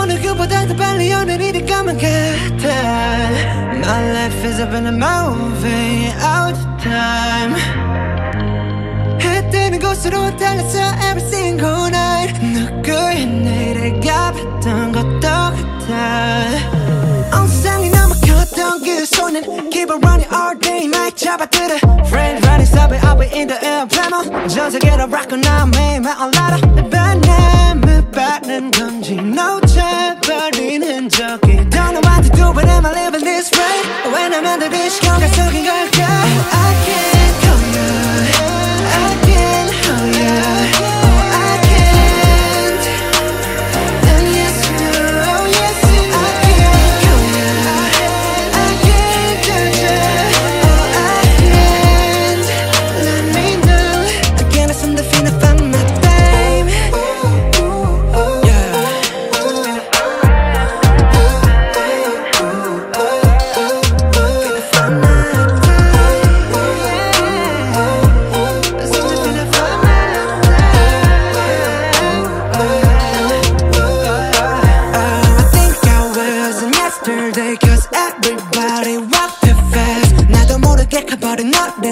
오늘 그보다 더 빨리 오늘 이리 가면 같아 My life is up in a movie all the time 해 뜨는 곳으로 달렸어 every single night 누구의 내일가 봤던 것도 같아 온 세상이 너무 컸던 그 손은 Keep on running all day night 잡아들어 Friend running stop it I'll be in the air plano 전 세계로 rock now 매일만 올라라 내 바람을 받는 건지 놓쳐버리는 적이 Don't know what to do but am I living this way 왜냐면 내 시간가 속인 걸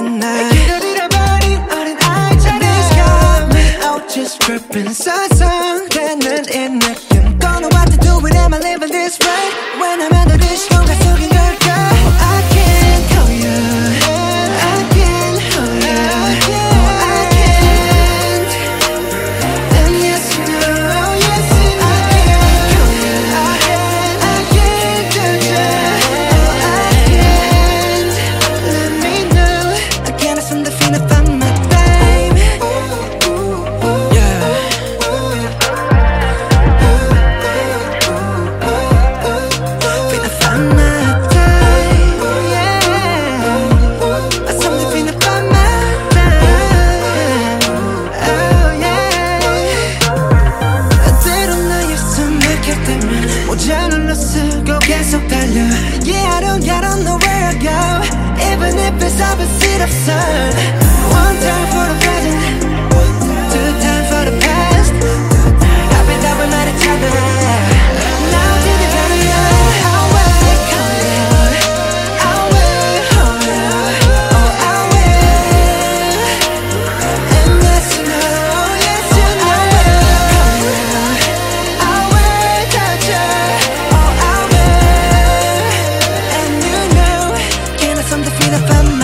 midnight I get out of the body, out and I just got me out just prepping. Sunshine if it's opposite of sun One time for the Là 分